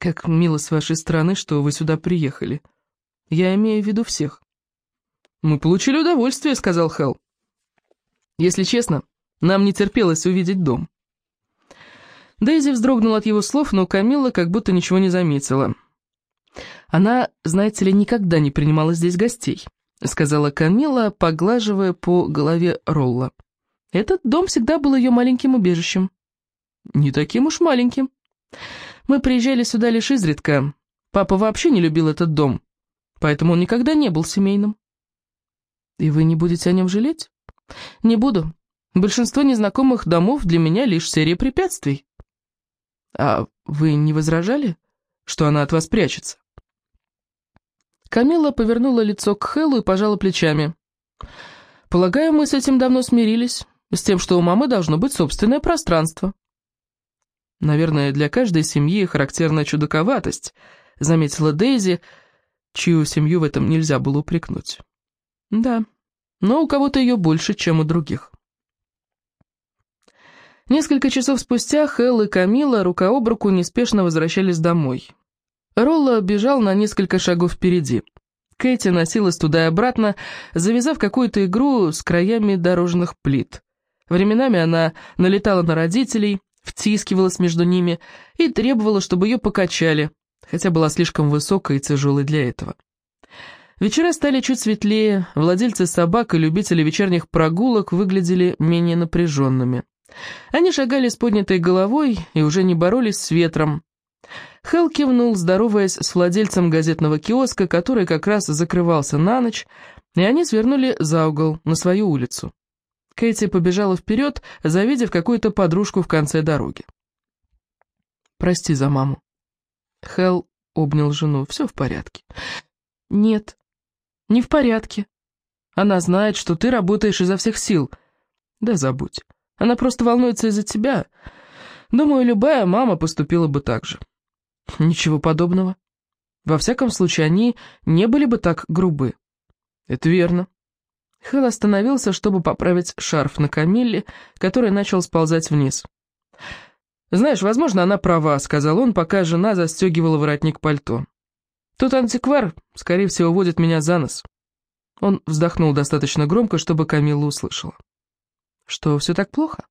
Как мило с вашей стороны, что вы сюда приехали. Я имею в виду всех. «Мы получили удовольствие», — сказал Хелл. «Если честно, нам не терпелось увидеть дом». Дейзи вздрогнула от его слов, но Камилла как будто ничего не заметила. «Она, знаете ли, никогда не принимала здесь гостей», — сказала Камилла, поглаживая по голове Ролла. «Этот дом всегда был ее маленьким убежищем». «Не таким уж маленьким. Мы приезжали сюда лишь изредка. Папа вообще не любил этот дом, поэтому он никогда не был семейным». «И вы не будете о нем жалеть?» «Не буду. Большинство незнакомых домов для меня лишь серия препятствий». «А вы не возражали, что она от вас прячется?» Камила повернула лицо к Хэллу и пожала плечами. «Полагаю, мы с этим давно смирились, с тем, что у мамы должно быть собственное пространство». «Наверное, для каждой семьи характерна чудаковатость», — заметила Дейзи, чью семью в этом нельзя было упрекнуть. «Да, но у кого-то ее больше, чем у других». Несколько часов спустя Хелл и Камила рука об руку неспешно возвращались домой. Ролла бежал на несколько шагов впереди. Кэти носилась туда и обратно, завязав какую-то игру с краями дорожных плит. Временами она налетала на родителей, втискивалась между ними и требовала, чтобы ее покачали, хотя была слишком высокой и тяжелой для этого. Вечера стали чуть светлее, владельцы собак и любители вечерних прогулок выглядели менее напряженными. Они шагали с поднятой головой и уже не боролись с ветром. Хелл кивнул, здороваясь с владельцем газетного киоска, который как раз закрывался на ночь, и они свернули за угол, на свою улицу. Кэти побежала вперед, завидев какую-то подружку в конце дороги. «Прости за маму». Хелл обнял жену. «Все в порядке». «Нет, не в порядке. Она знает, что ты работаешь изо всех сил». «Да забудь». Она просто волнуется из-за тебя. Думаю, любая мама поступила бы так же. Ничего подобного. Во всяком случае, они не были бы так грубы. Это верно. Хэл остановился, чтобы поправить шарф на Камилле, который начал сползать вниз. «Знаешь, возможно, она права», — сказал он, пока жена застегивала воротник пальто. «Тот антиквар, скорее всего, водит меня за нос». Он вздохнул достаточно громко, чтобы Камилла услышала. Что, все так плохо?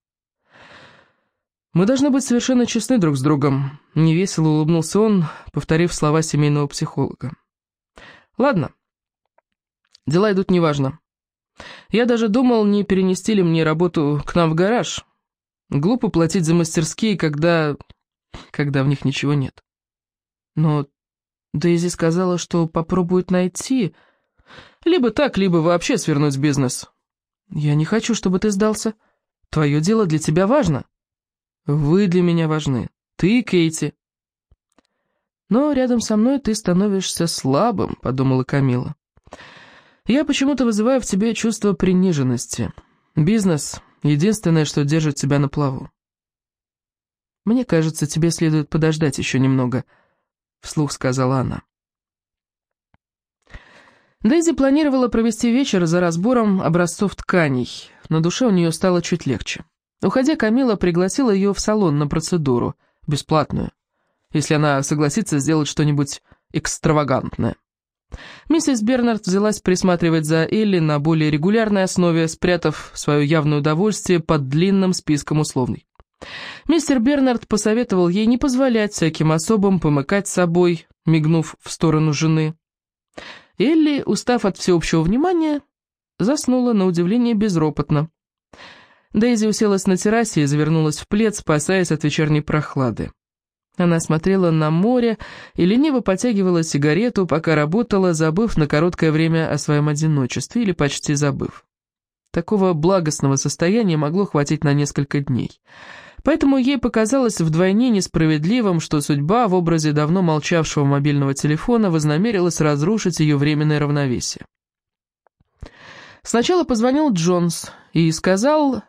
Мы должны быть совершенно честны друг с другом. Невесело улыбнулся он, повторив слова семейного психолога. Ладно. Дела идут неважно. Я даже думал, не перенести ли мне работу к нам в гараж. Глупо платить за мастерские, когда... когда в них ничего нет. Но Дейзи сказала, что попробует найти... Либо так, либо вообще свернуть бизнес. «Я не хочу, чтобы ты сдался. Твое дело для тебя важно. Вы для меня важны. Ты Кейти». «Но рядом со мной ты становишься слабым», — подумала Камила. «Я почему-то вызываю в тебе чувство приниженности. Бизнес — единственное, что держит тебя на плаву». «Мне кажется, тебе следует подождать еще немного», — вслух сказала она. Дейзи планировала провести вечер за разбором образцов тканей. На душе у нее стало чуть легче. Уходя, Камила пригласила ее в салон на процедуру, бесплатную, если она согласится сделать что-нибудь экстравагантное. Миссис Бернард взялась присматривать за Элли на более регулярной основе, спрятав свое явное удовольствие под длинным списком условный. Мистер Бернард посоветовал ей не позволять всяким особам помыкать собой, мигнув в сторону жены. Элли, устав от всеобщего внимания, заснула на удивление безропотно. Дейзи уселась на террасе и завернулась в плед, спасаясь от вечерней прохлады. Она смотрела на море и лениво потягивала сигарету, пока работала, забыв на короткое время о своем одиночестве или почти забыв. Такого благостного состояния могло хватить на несколько дней. Поэтому ей показалось вдвойне несправедливым, что судьба в образе давно молчавшего мобильного телефона вознамерилась разрушить ее временное равновесие. Сначала позвонил Джонс и сказал,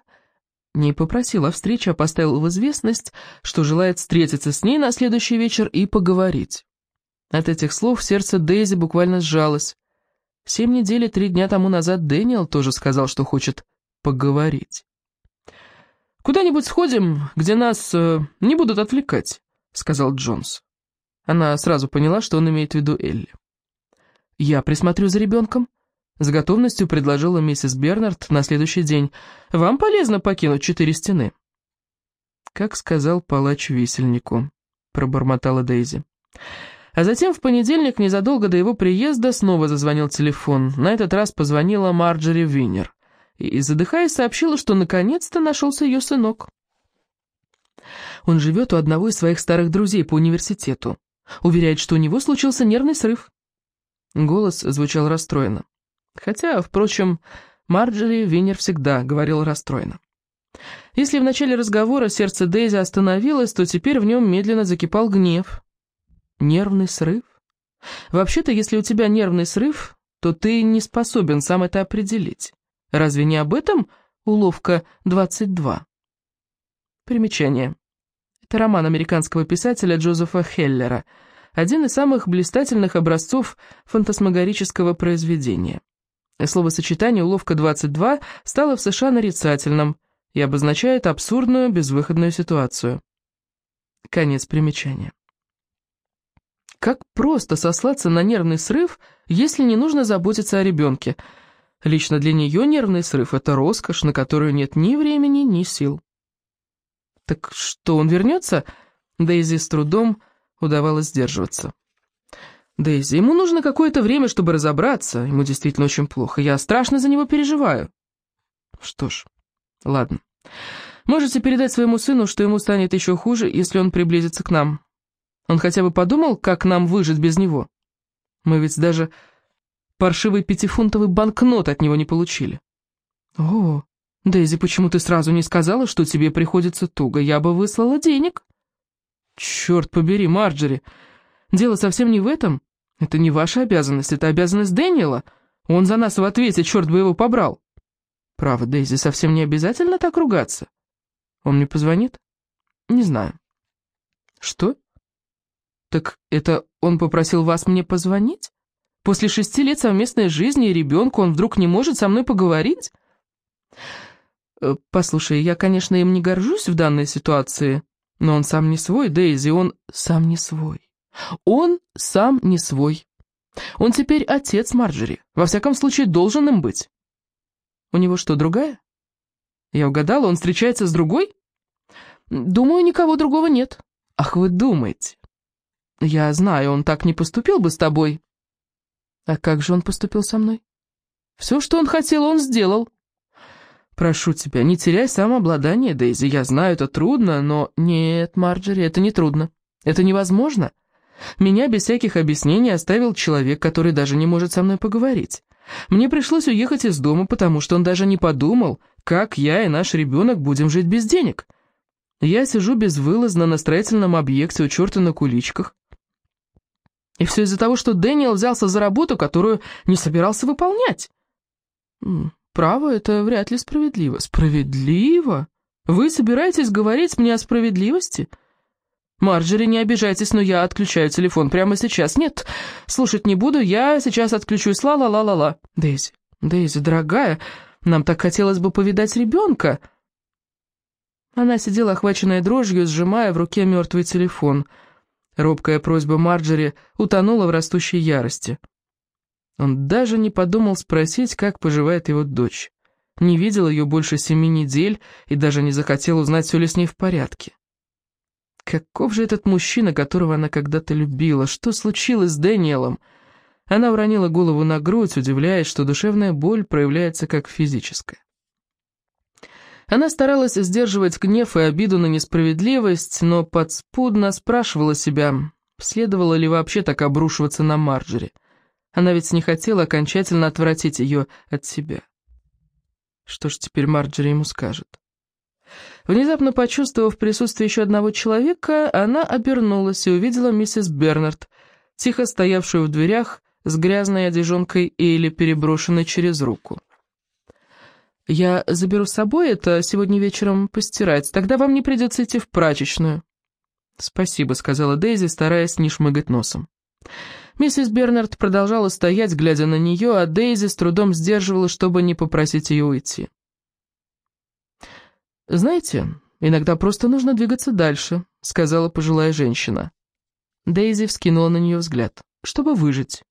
не попросил о встрече, а поставил в известность, что желает встретиться с ней на следующий вечер и поговорить. От этих слов сердце Дейзи буквально сжалось. Семь недель и три дня тому назад Дэниел тоже сказал, что хочет поговорить. «Куда-нибудь сходим, где нас э, не будут отвлекать», — сказал Джонс. Она сразу поняла, что он имеет в виду Элли. «Я присмотрю за ребенком», — с готовностью предложила миссис Бернард на следующий день. «Вам полезно покинуть четыре стены». «Как сказал палач висельнику», — пробормотала Дейзи. А затем в понедельник, незадолго до его приезда, снова зазвонил телефон. На этот раз позвонила Марджери Винер. И, задыхаясь, сообщила, что наконец-то нашелся ее сынок. Он живет у одного из своих старых друзей по университету. Уверяет, что у него случился нервный срыв. Голос звучал расстроенно. Хотя, впрочем, Марджери Винер всегда говорил расстроенно. Если в начале разговора сердце Дейзи остановилось, то теперь в нем медленно закипал гнев. Нервный срыв? Вообще-то, если у тебя нервный срыв, то ты не способен сам это определить. Разве не об этом уловка 22? Примечание. Это роман американского писателя Джозефа Хеллера, один из самых блистательных образцов фантасмагорического произведения. Словосочетание «уловка 22» стало в США нарицательным и обозначает абсурдную, безвыходную ситуацию. Конец примечания. Как просто сослаться на нервный срыв, если не нужно заботиться о ребенке. Лично для нее нервный срыв – это роскошь, на которую нет ни времени, ни сил. «Так что, он вернется?» Дейзи с трудом удавалось сдерживаться. «Дейзи, ему нужно какое-то время, чтобы разобраться. Ему действительно очень плохо. Я страшно за него переживаю». «Что ж, ладно. Можете передать своему сыну, что ему станет еще хуже, если он приблизится к нам. Он хотя бы подумал, как нам выжить без него? Мы ведь даже паршивый пятифунтовый банкнот от него не получили». «О, «Дейзи, почему ты сразу не сказала, что тебе приходится туго? Я бы выслала денег». «Черт побери, Марджери, дело совсем не в этом. Это не ваша обязанность, это обязанность Дэниела. Он за нас в ответе, черт бы его побрал». «Право, Дейзи, совсем не обязательно так ругаться. Он мне позвонит?» «Не знаю». «Что?» «Так это он попросил вас мне позвонить? После шести лет совместной жизни и ребенка он вдруг не может со мной поговорить?» Э, «Послушай, я, конечно, им не горжусь в данной ситуации, но он сам не свой, Дейзи, он сам не свой. Он сам не свой. Он теперь отец Марджери, во всяком случае должен им быть. У него что, другая? Я угадала, он встречается с другой? Думаю, никого другого нет. Ах, вы думаете? Я знаю, он так не поступил бы с тобой. А как же он поступил со мной? Все, что он хотел, он сделал. «Прошу тебя, не теряй самообладание, Дейзи. Я знаю, это трудно, но...» «Нет, Марджери, это не трудно. Это невозможно. Меня без всяких объяснений оставил человек, который даже не может со мной поговорить. Мне пришлось уехать из дома, потому что он даже не подумал, как я и наш ребенок будем жить без денег. Я сижу безвылазно на строительном объекте у черта на куличках. И все из-за того, что Дэниел взялся за работу, которую не собирался выполнять. Право, это вряд ли справедливо. Справедливо? Вы собираетесь говорить мне о справедливости? Марджери, не обижайтесь, но я отключаю телефон прямо сейчас. Нет, слушать не буду, я сейчас отключусь. Ла-ла-ла-ла-ла. Дейзи, Дейзи, дорогая, нам так хотелось бы повидать ребенка. Она сидела, охваченная дрожью, сжимая в руке мертвый телефон. Робкая просьба Марджери утонула в растущей ярости. Он даже не подумал спросить, как поживает его дочь. Не видел ее больше семи недель и даже не захотел узнать, все ли с ней в порядке. Каков же этот мужчина, которого она когда-то любила? Что случилось с Дэниелом? Она уронила голову на грудь, удивляясь, что душевная боль проявляется как физическая. Она старалась сдерживать гнев и обиду на несправедливость, но подспудно спрашивала себя, следовало ли вообще так обрушиваться на Марджери. Она ведь не хотела окончательно отвратить ее от себя. Что ж теперь Марджери ему скажет? Внезапно почувствовав присутствие еще одного человека, она обернулась и увидела миссис Бернард, тихо стоявшую в дверях с грязной одежонкой Эйли, переброшенной через руку. «Я заберу с собой это сегодня вечером постирать, тогда вам не придется идти в прачечную». «Спасибо», — сказала Дейзи, стараясь не шмыгать носом. Миссис Бернард продолжала стоять, глядя на нее, а Дейзи с трудом сдерживала, чтобы не попросить ее уйти. «Знаете, иногда просто нужно двигаться дальше», — сказала пожилая женщина. Дейзи вскинула на нее взгляд. «Чтобы выжить.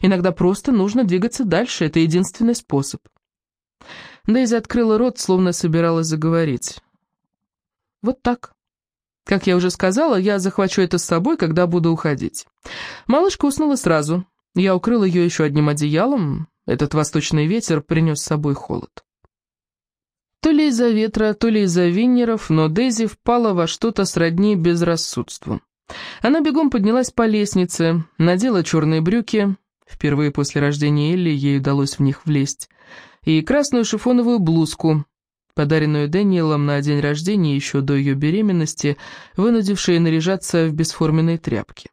Иногда просто нужно двигаться дальше, это единственный способ». Дейзи открыла рот, словно собиралась заговорить. «Вот так. Как я уже сказала, я захвачу это с собой, когда буду уходить». Малышка уснула сразу. Я укрыл ее еще одним одеялом. Этот восточный ветер принес с собой холод. То ли из-за ветра, то ли из-за виннеров, но Дейзи впала во что-то сродни безрассудству. Она бегом поднялась по лестнице, надела черные брюки, впервые после рождения Элли ей удалось в них влезть, и красную шифоновую блузку, подаренную Дэниелом на день рождения еще до ее беременности, вынудившей наряжаться в бесформенные тряпки.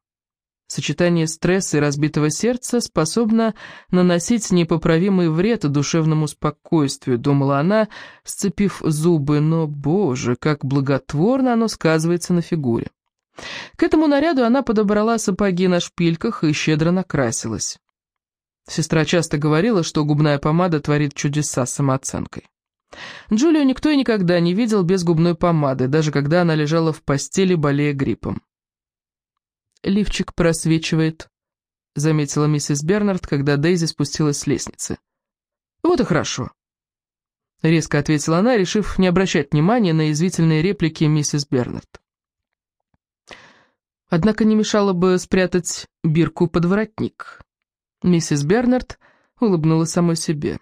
Сочетание стресса и разбитого сердца способно наносить непоправимый вред душевному спокойствию, думала она, сцепив зубы, но, боже, как благотворно оно сказывается на фигуре. К этому наряду она подобрала сапоги на шпильках и щедро накрасилась. Сестра часто говорила, что губная помада творит чудеса с самооценкой. Джулию никто и никогда не видел без губной помады, даже когда она лежала в постели, болея гриппом. «Лифчик просвечивает», — заметила миссис Бернард, когда Дейзи спустилась с лестницы. «Вот и хорошо», — резко ответила она, решив не обращать внимания на язвительные реплики миссис Бернард. Однако не мешало бы спрятать бирку под воротник. Миссис Бернард улыбнулась самой себе.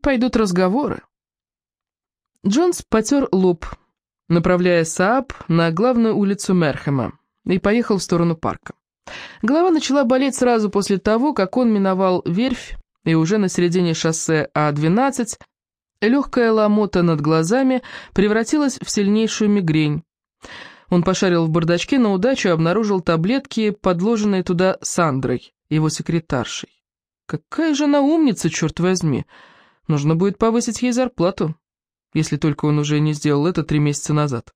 «Пойдут разговоры». Джонс потер лоб, направляя Сааб на главную улицу Мерхема и поехал в сторону парка. Голова начала болеть сразу после того, как он миновал верфь, и уже на середине шоссе А-12 легкая ломота над глазами превратилась в сильнейшую мигрень. Он пошарил в бардачке, на удачу обнаружил таблетки, подложенные туда Сандрой, его секретаршей. Какая же она умница, черт возьми! Нужно будет повысить ей зарплату, если только он уже не сделал это три месяца назад.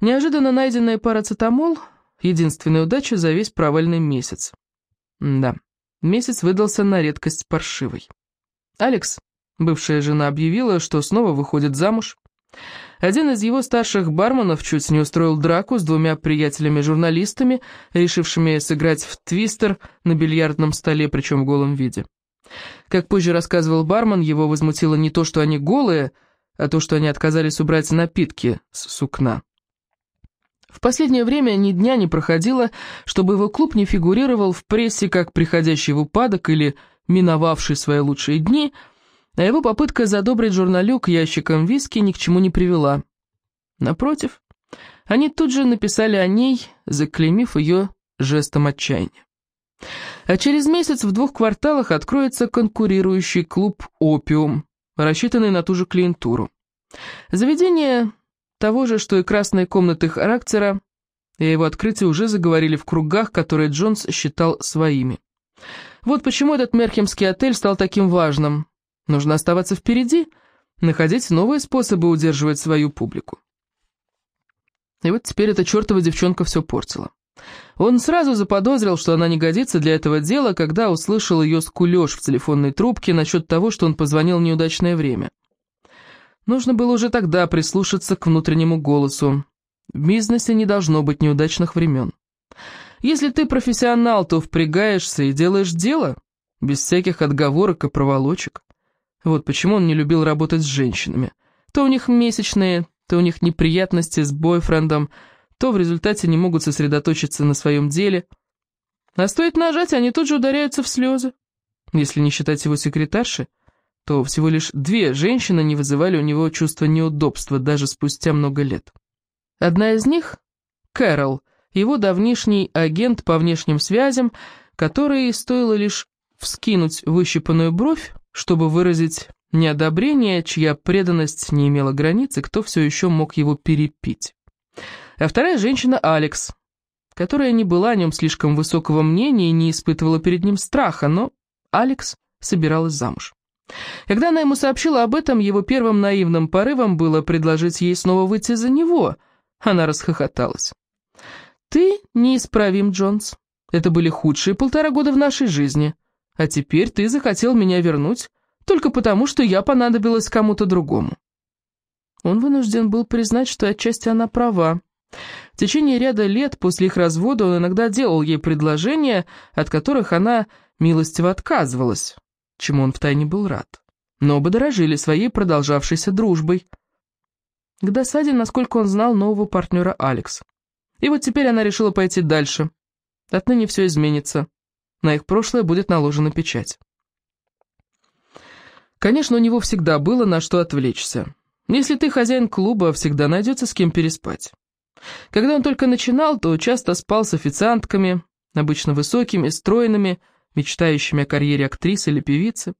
Неожиданно найденная парацетамол — единственная удача за весь провальный месяц. Да, месяц выдался на редкость паршивый. Алекс, бывшая жена, объявила, что снова выходит замуж. Один из его старших барменов чуть не устроил драку с двумя приятелями-журналистами, решившими сыграть в твистер на бильярдном столе, причем в голом виде. Как позже рассказывал бармен, его возмутило не то, что они голые, а то, что они отказались убрать напитки с сукна. В последнее время ни дня не проходило, чтобы его клуб не фигурировал в прессе как приходящий в упадок или миновавший свои лучшие дни, а его попытка задобрить журналюк ящиком виски ни к чему не привела. Напротив, они тут же написали о ней, заклеймив ее жестом отчаяния. А через месяц в двух кварталах откроется конкурирующий клуб «Опиум», рассчитанный на ту же клиентуру. Заведение того же, что и красные комнаты характера, и его открытие уже заговорили в кругах, которые Джонс считал своими. Вот почему этот мерхемский отель стал таким важным. Нужно оставаться впереди, находить новые способы удерживать свою публику. И вот теперь эта чертова девчонка все портила. Он сразу заподозрил, что она не годится для этого дела, когда услышал ее скулеж в телефонной трубке насчет того, что он позвонил в неудачное время. Нужно было уже тогда прислушаться к внутреннему голосу. В бизнесе не должно быть неудачных времен. Если ты профессионал, то впрягаешься и делаешь дело, без всяких отговорок и проволочек. Вот почему он не любил работать с женщинами. То у них месячные, то у них неприятности с бойфрендом, то в результате не могут сосредоточиться на своем деле. А стоит нажать, они тут же ударяются в слезы. Если не считать его секретарши, то всего лишь две женщины не вызывали у него чувства неудобства даже спустя много лет. Одна из них — Кэрол, его давнишний агент по внешним связям, который стоило лишь вскинуть выщипанную бровь, чтобы выразить неодобрение, чья преданность не имела границы, кто все еще мог его перепить. А вторая женщина — Алекс, которая не была о нем слишком высокого мнения и не испытывала перед ним страха, но Алекс собиралась замуж. Когда она ему сообщила об этом, его первым наивным порывом было предложить ей снова выйти за него. Она расхохоталась. «Ты неисправим, Джонс. Это были худшие полтора года в нашей жизни. А теперь ты захотел меня вернуть, только потому, что я понадобилась кому-то другому». Он вынужден был признать, что отчасти она права. В течение ряда лет после их развода он иногда делал ей предложения, от которых она милостиво отказывалась, чему он втайне был рад. Но оба дорожили своей продолжавшейся дружбой. К досаде, насколько он знал нового партнера Алекс. И вот теперь она решила пойти дальше. Отныне все изменится. На их прошлое будет наложена печать. Конечно, у него всегда было на что отвлечься. Если ты хозяин клуба, всегда найдется с кем переспать. Когда он только начинал, то часто спал с официантками, обычно высокими, стройными, мечтающими о карьере актрисы или певицы.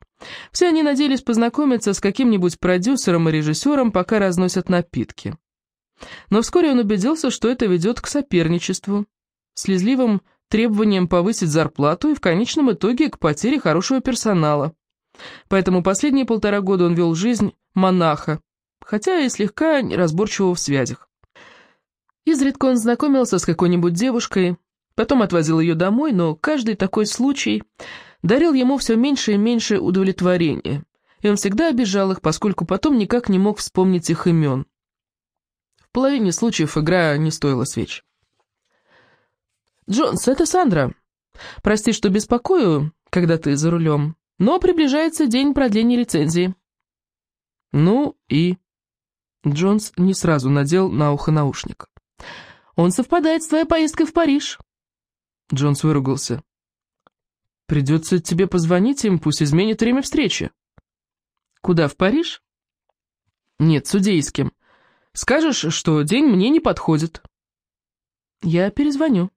Все они надеялись познакомиться с каким-нибудь продюсером и режиссером, пока разносят напитки. Но вскоре он убедился, что это ведет к соперничеству, слезливым требованием повысить зарплату и в конечном итоге к потере хорошего персонала. Поэтому последние полтора года он вел жизнь монаха, хотя и слегка неразборчивого в связях. Изредка он знакомился с какой-нибудь девушкой, потом отвозил ее домой, но каждый такой случай дарил ему все меньше и меньше удовлетворения, и он всегда обижал их, поскольку потом никак не мог вспомнить их имен. В половине случаев игра не стоила свеч. «Джонс, это Сандра. Прости, что беспокою, когда ты за рулем, но приближается день продления лицензии». «Ну и...» Джонс не сразу надел на ухо наушник. «Он совпадает с твоей поездкой в Париж». Джонс выругался. «Придется тебе позвонить им, пусть изменит время встречи». «Куда, в Париж?» «Нет, судейским. Скажешь, что день мне не подходит». «Я перезвоню».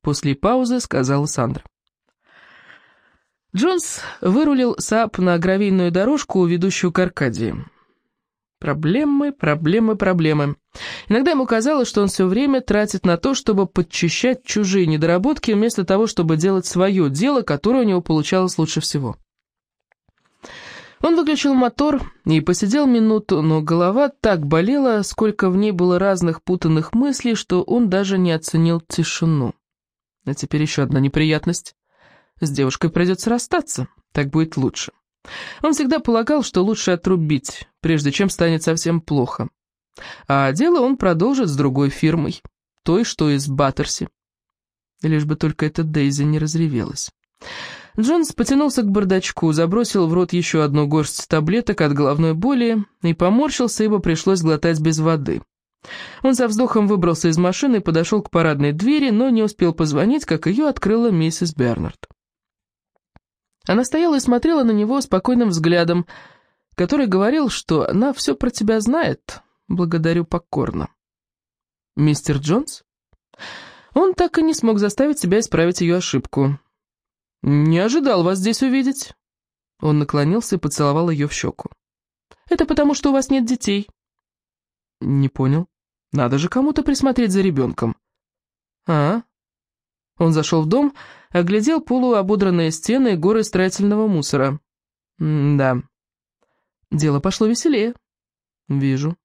После паузы сказала Сандра. Джонс вырулил Сап на гравийную дорожку, ведущую к Аркадии. Проблемы, проблемы, проблемы. Иногда ему казалось, что он все время тратит на то, чтобы подчищать чужие недоработки, вместо того, чтобы делать свое дело, которое у него получалось лучше всего. Он выключил мотор и посидел минуту, но голова так болела, сколько в ней было разных путанных мыслей, что он даже не оценил тишину. А теперь еще одна неприятность. С девушкой придется расстаться, так будет лучше. Он всегда полагал, что лучше отрубить, прежде чем станет совсем плохо. А дело он продолжит с другой фирмой, той, что из Баттерси. Лишь бы только эта Дейзи не разревелась. Джонс потянулся к бардачку, забросил в рот еще одну горсть таблеток от головной боли и поморщился, ибо пришлось глотать без воды. Он со вздохом выбрался из машины и подошел к парадной двери, но не успел позвонить, как ее открыла миссис Бернард. Она стояла и смотрела на него спокойным взглядом, который говорил, что она все про тебя знает. Благодарю покорно. Мистер Джонс? Он так и не смог заставить себя исправить ее ошибку. «Не ожидал вас здесь увидеть». Он наклонился и поцеловал ее в щеку. «Это потому, что у вас нет детей». «Не понял. Надо же кому-то присмотреть за ребенком». «А?» Он зашел в дом, оглядел полуободранные стены и горы строительного мусора. «Да». Дело пошло веселее. «Вижу».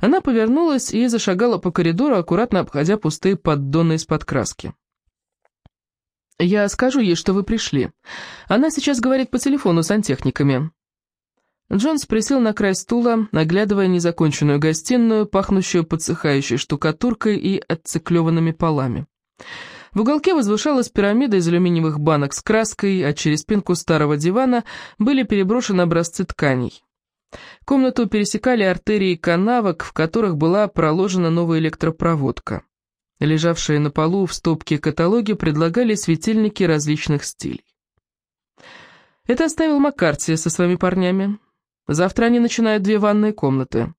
Она повернулась и зашагала по коридору, аккуратно обходя пустые поддоны из-под краски. «Я скажу ей, что вы пришли. Она сейчас говорит по телефону с сантехниками. Джонс присел на край стула, оглядывая незаконченную гостиную, пахнущую подсыхающей штукатуркой и отциклеванными полами. В уголке возвышалась пирамида из алюминиевых банок с краской, а через спинку старого дивана были переброшены образцы тканей. Комнату пересекали артерии канавок, в которых была проложена новая электропроводка. Лежавшие на полу в стопке каталоги предлагали светильники различных стилей. Это оставил Маккарти со своими парнями. Завтра они начинают две ванные комнаты.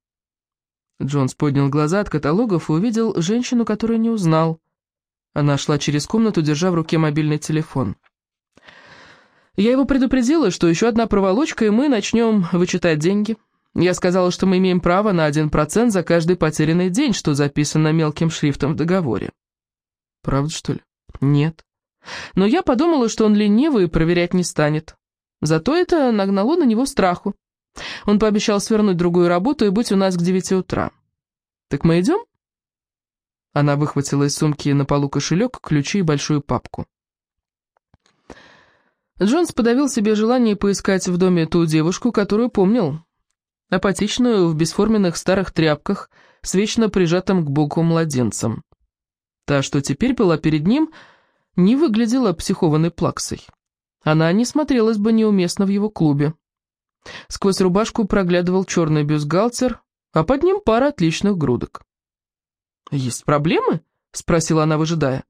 Джонс поднял глаза от каталогов и увидел женщину, которую не узнал. Она шла через комнату, держа в руке мобильный телефон. Я его предупредила, что еще одна проволочка, и мы начнем вычитать деньги. Я сказала, что мы имеем право на один процент за каждый потерянный день, что записано мелким шрифтом в договоре. Правда, что ли? Нет. Но я подумала, что он ленивый и проверять не станет. Зато это нагнало на него страху. Он пообещал свернуть другую работу и быть у нас к девяти утра. «Так мы идем?» Она выхватила из сумки на полу кошелек, ключи и большую папку. Джонс подавил себе желание поискать в доме ту девушку, которую помнил. Апатичную, в бесформенных старых тряпках, с вечно прижатым к боку младенцем. Та, что теперь была перед ним, не выглядела психованной плаксой. Она не смотрелась бы неуместно в его клубе. Сквозь рубашку проглядывал черный бюстгальтер, а под ним пара отличных грудок. «Есть проблемы?» — спросила она, выжидая.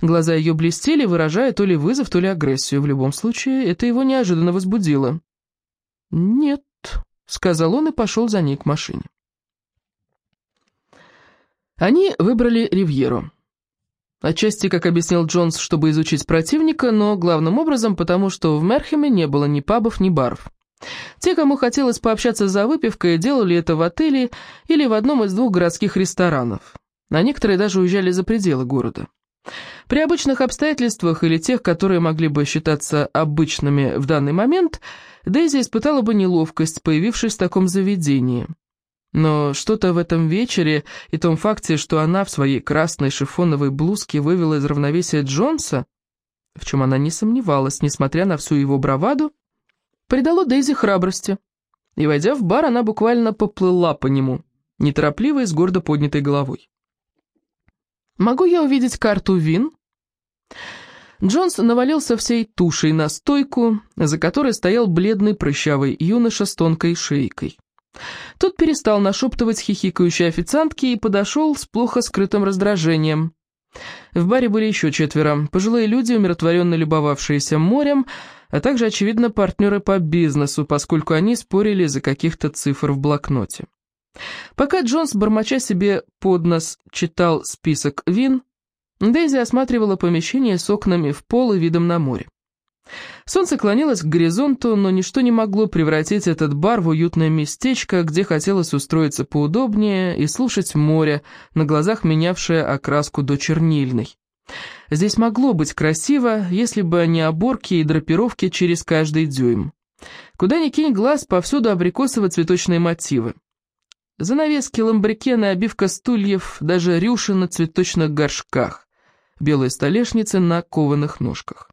Глаза ее блестели, выражая то ли вызов, то ли агрессию. В любом случае, это его неожиданно возбудило. «Нет», — сказал он и пошел за ней к машине. Они выбрали Ривьеру. Отчасти, как объяснил Джонс, чтобы изучить противника, но главным образом потому, что в Мерхеме не было ни пабов, ни баров. Те, кому хотелось пообщаться за выпивкой, делали это в отеле или в одном из двух городских ресторанов, а некоторые даже уезжали за пределы города. При обычных обстоятельствах или тех, которые могли бы считаться обычными в данный момент, Дейзи испытала бы неловкость, появившись в таком заведении. Но что-то в этом вечере и том факте, что она в своей красной шифоновой блузке вывела из равновесия Джонса, в чем она не сомневалась, несмотря на всю его браваду, придало Дейзи храбрости. И, войдя в бар, она буквально поплыла по нему, неторопливо и с гордо поднятой головой. «Могу я увидеть карту вин?» Джонс навалился всей тушей на стойку, за которой стоял бледный прыщавый юноша с тонкой шейкой. Тот перестал нашептывать хихикающей официантки и подошел с плохо скрытым раздражением. В баре были еще четверо, пожилые люди, умиротворенно любовавшиеся морем, а также, очевидно, партнеры по бизнесу, поскольку они спорили за каких-то цифр в блокноте. Пока Джонс, бормоча себе под нос, читал список вин, Дейзи осматривала помещение с окнами в пол и видом на море. Солнце клонилось к горизонту, но ничто не могло превратить этот бар в уютное местечко, где хотелось устроиться поудобнее и слушать море, на глазах менявшее окраску до чернильной. Здесь могло быть красиво, если бы не оборки и драпировки через каждый дюйм. Куда ни кинь глаз, повсюду абрикосово-цветочные мотивы. Занавески, ламбрикены, обивка стульев, даже рюши на цветочных горшках. Белые столешницы на кованых ножках.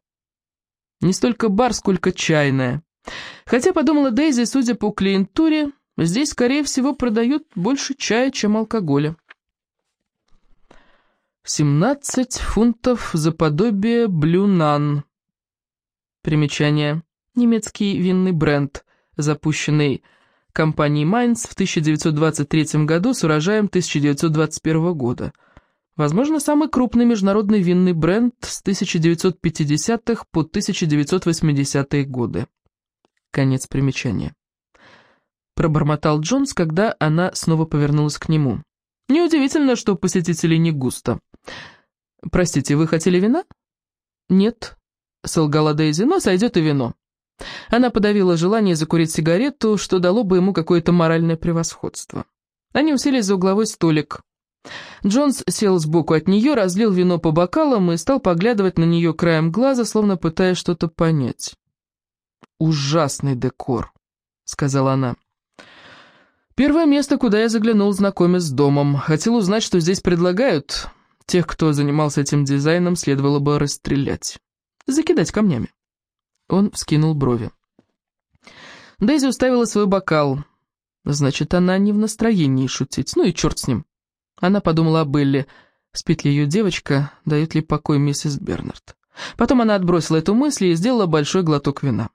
Не столько бар, сколько чайная. Хотя, подумала Дейзи, судя по клиентуре, здесь, скорее всего, продают больше чая, чем алкоголя. 17 фунтов за подобие блюнан. Примечание. Немецкий винный бренд, запущенный компанией Майнц в 1923 году с урожаем 1921 года. Возможно, самый крупный международный винный бренд с 1950-х по 1980-е годы. Конец примечания. Пробормотал Джонс, когда она снова повернулась к нему. Неудивительно, что посетителей не густо. «Простите, вы хотели вина?» «Нет», — солгала Дейзи, — «но сойдет и вино». Она подавила желание закурить сигарету, что дало бы ему какое-то моральное превосходство. Они уселись за угловой столик. Джонс сел сбоку от нее, разлил вино по бокалам и стал поглядывать на нее краем глаза, словно пытаясь что-то понять. «Ужасный декор», — сказала она. «Первое место, куда я заглянул, знакомясь с домом. Хотел узнать, что здесь предлагают. Тех, кто занимался этим дизайном, следовало бы расстрелять. Закидать камнями». Он вскинул брови. Дейзи уставила свой бокал. Значит, она не в настроении шутить. Ну и черт с ним. Она подумала о Белли. Спит ли ее девочка, дает ли покой миссис Бернард. Потом она отбросила эту мысль и сделала большой глоток вина.